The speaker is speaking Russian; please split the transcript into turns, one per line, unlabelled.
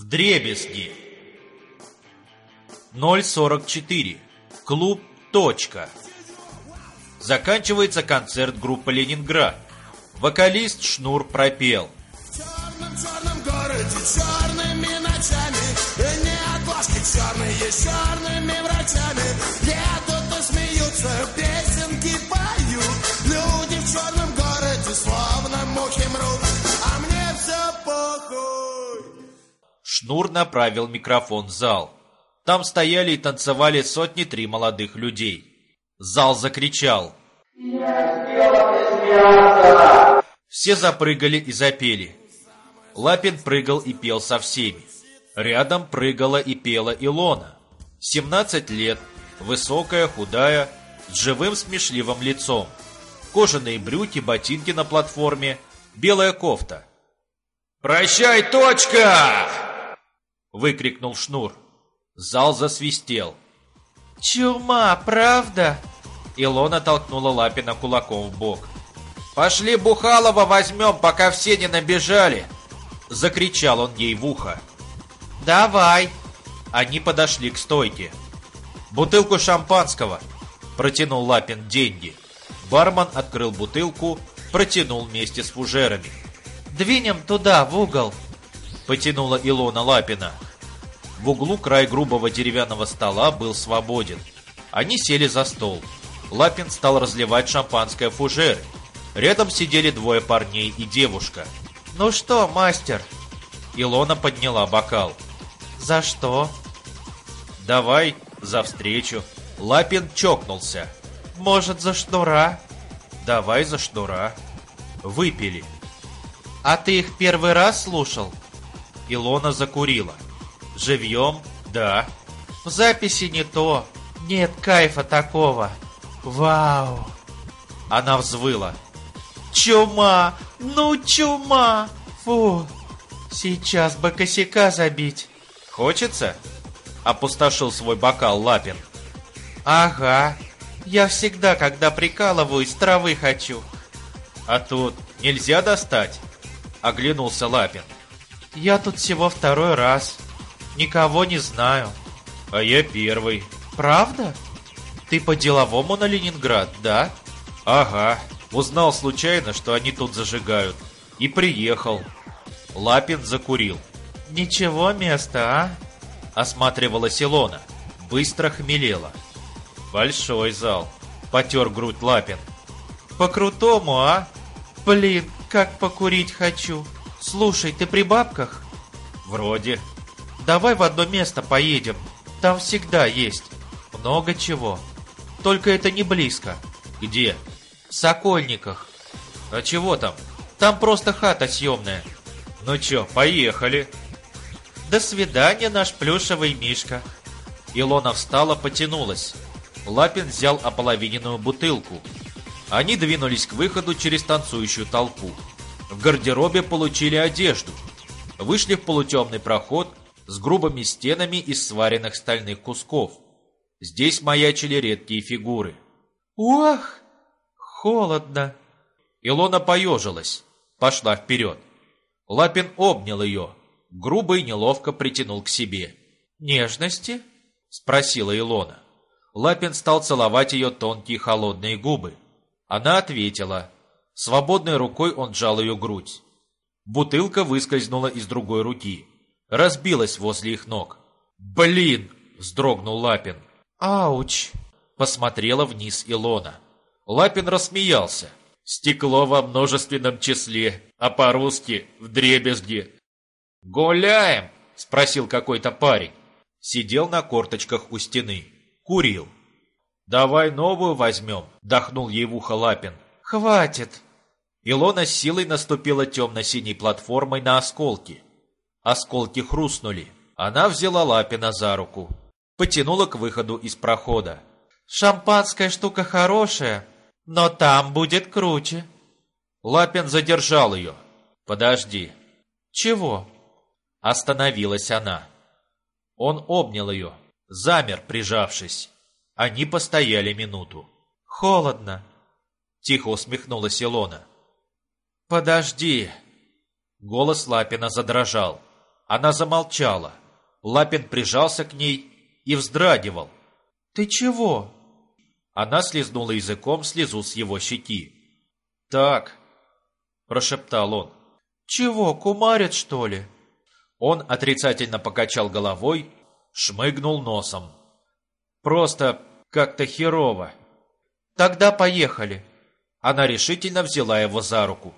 Вдребезги. 044. Клуб «Точка». Заканчивается концерт группы «Ленинград». Вокалист Шнур пропел.
В черном-черном городе черными ночами Не отложки черные черными врачами
Шнур направил микрофон в зал. Там стояли и танцевали сотни три молодых людей. Зал закричал. Все запрыгали и запели. Лапин прыгал и пел со всеми. Рядом прыгала и пела Илона. 17 лет, высокая, худая, с живым смешливым лицом. Кожаные брюки, ботинки на платформе, белая кофта. «Прощай, точка!» — выкрикнул Шнур. Зал засвистел. «Чума, правда?» Илона толкнула Лапина кулаком в бок. «Пошли Бухалова возьмем, пока все не набежали!» Закричал он ей в ухо. «Давай!» Они подошли к стойке. «Бутылку шампанского!» Протянул Лапин деньги. Бармен открыл бутылку, протянул вместе с фужерами. «Двинем туда, в угол!» Потянула Илона Лапина. В углу край грубого деревянного стола был свободен. Они сели за стол. Лапин стал разливать шампанское в фужеры. Рядом сидели двое парней и девушка. «Ну что, мастер?» Илона подняла бокал. «За что?» «Давай, за встречу». Лапин чокнулся. «Может, за шнура?» «Давай за шнура». Выпили. «А ты их первый раз слушал?» Илона закурила. «Живьем?» «Да». «В записи не то. Нет кайфа такого. Вау!» Она взвыла. «Чума! Ну, чума! Фу! Сейчас бы косяка забить!» «Хочется?» Опустошил свой бокал Лапин. «Ага. Я всегда, когда прикалываюсь, травы хочу». «А тут нельзя достать?» Оглянулся Лапин. «Я тут всего второй раз. Никого не знаю». «А я первый». «Правда? Ты по-деловому на Ленинград, да?» «Ага. Узнал случайно, что они тут зажигают. И приехал». Лапин закурил. «Ничего места, а?» Осматривалась Илона. Быстро хмелела. «Большой зал», — потер грудь Лапин. «По-крутому, а? Блин, как покурить хочу. Слушай, ты при бабках?» «Вроде». «Давай в одно место поедем. Там всегда есть. Много чего. Только это не близко». «Где?» «В Сокольниках». «А чего там?» «Там просто хата съемная». «Ну чё, поехали». «До свидания, наш плюшевый мишка». Илона встала, потянулась. Лапин взял ополовиненную бутылку. Они двинулись к выходу через танцующую толпу. В гардеробе получили одежду. Вышли в полутемный проход с грубыми стенами из сваренных стальных кусков. Здесь маячили редкие фигуры. «Ох, холодно!» Илона поежилась, пошла вперед. Лапин обнял ее, грубо и неловко притянул к себе. «Нежности?» — спросила Илона. Лапин стал целовать ее тонкие холодные губы. Она ответила. Свободной рукой он сжал ее грудь. Бутылка выскользнула из другой руки. Разбилась возле их ног. «Блин!» — вздрогнул Лапин. «Ауч!» — посмотрела вниз Илона. Лапин рассмеялся. «Стекло во множественном числе, а по-русски — в дребезги». «Гуляем?» — спросил какой-то парень. Сидел на корточках у стены. Курил. «Давай новую возьмем», — дохнул ей в ухо Лапин. «Хватит!» Илона с силой наступила темно-синей платформой на осколки. Осколки хрустнули. Она взяла Лапина за руку. Потянула к выходу из прохода. «Шампанская штука хорошая, но там будет круче». Лапин задержал ее. «Подожди». «Чего?» Остановилась она. Он обнял ее, замер, прижавшись. Они постояли минуту. «Холодно», — тихо усмехнулась Илона. «Подожди!» Голос Лапина задрожал. Она замолчала. Лапин прижался к ней и вздрагивал.
«Ты чего?»
Она слезнула языком слезу с его щеки. «Так», – прошептал он.
«Чего, кумарит, что ли?»
Он отрицательно покачал головой, шмыгнул носом. «Просто как-то херово».
«Тогда поехали».
Она решительно взяла его за руку.